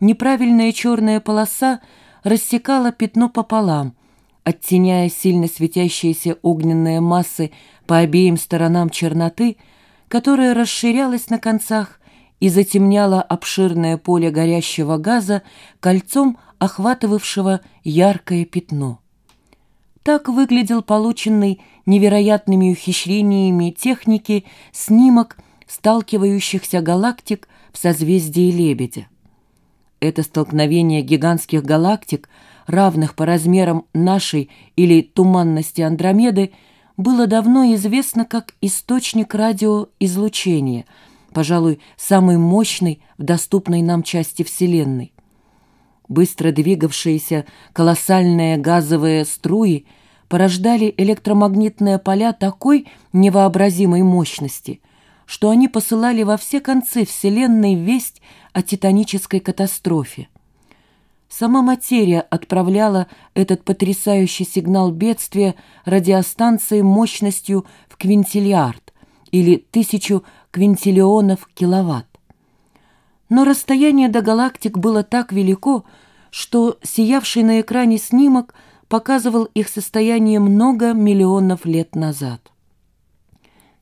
неправильная черная полоса рассекала пятно пополам, оттеняя сильно светящиеся огненные массы по обеим сторонам черноты, которая расширялась на концах и затемняла обширное поле горящего газа кольцом охватывавшего яркое пятно. Так выглядел полученный невероятными ухищрениями техники снимок сталкивающихся галактик в созвездии Лебедя. Это столкновение гигантских галактик, равных по размерам нашей или туманности Андромеды, было давно известно как источник радиоизлучения, пожалуй, самый мощный в доступной нам части Вселенной. Быстро двигавшиеся колоссальные газовые струи порождали электромагнитные поля такой невообразимой мощности, что они посылали во все концы Вселенной весть о титанической катастрофе. Сама материя отправляла этот потрясающий сигнал бедствия радиостанции мощностью в квинтиллиард или тысячу квинтиллионов киловатт. Но расстояние до галактик было так велико, что сиявший на экране снимок показывал их состояние много миллионов лет назад.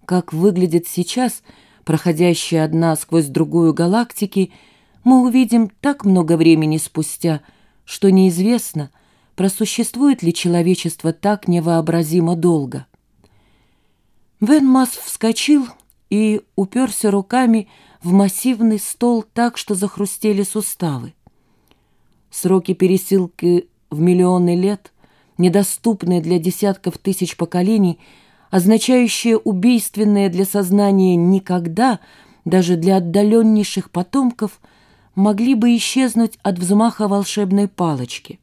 Как выглядит сейчас проходящая одна сквозь другую галактики, мы увидим так много времени спустя, что неизвестно, просуществует ли человечество так невообразимо долго. Вен Масс вскочил и уперся руками в массивный стол так, что захрустели суставы. Сроки пересылки в миллионы лет, недоступные для десятков тысяч поколений, означающие убийственное для сознания «никогда», даже для отдаленнейших потомков, могли бы исчезнуть от взмаха волшебной палочки.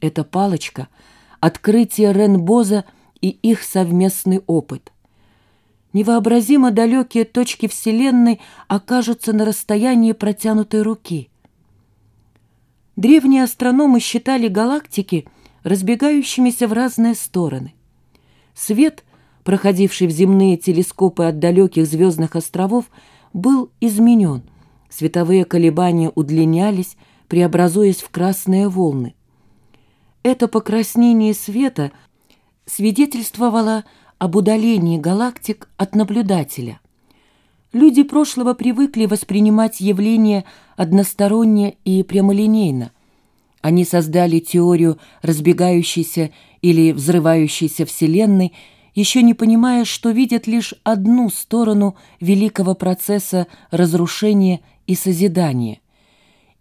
Эта палочка — открытие Ренбоза и их совместный опыт невообразимо далекие точки Вселенной окажутся на расстоянии протянутой руки. Древние астрономы считали галактики разбегающимися в разные стороны. Свет, проходивший в земные телескопы от далеких звездных островов, был изменен. Световые колебания удлинялись, преобразуясь в красные волны. Это покраснение света свидетельствовало об удалении галактик от наблюдателя. Люди прошлого привыкли воспринимать явления односторонне и прямолинейно. Они создали теорию разбегающейся или взрывающейся Вселенной, еще не понимая, что видят лишь одну сторону великого процесса разрушения и созидания.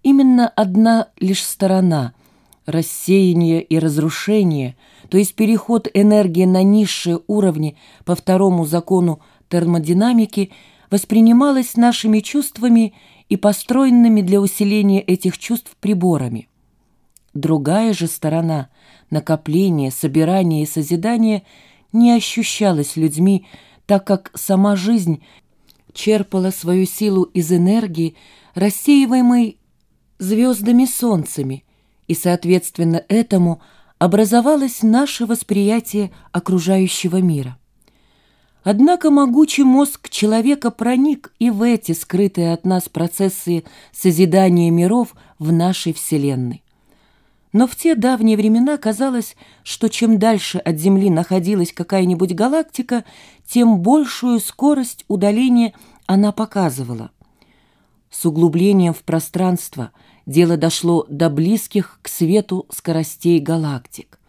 Именно одна лишь сторона – рассеяние и разрушение – то есть переход энергии на низшие уровни по второму закону термодинамики воспринималось нашими чувствами и построенными для усиления этих чувств приборами. Другая же сторона накопления, собирания и созидания не ощущалась людьми, так как сама жизнь черпала свою силу из энергии, рассеиваемой звездами-солнцами, и, соответственно, этому – образовалось наше восприятие окружающего мира. Однако могучий мозг человека проник и в эти скрытые от нас процессы созидания миров в нашей Вселенной. Но в те давние времена казалось, что чем дальше от Земли находилась какая-нибудь галактика, тем большую скорость удаления она показывала. С углублением в пространство – дело дошло до близких к свету скоростей галактик.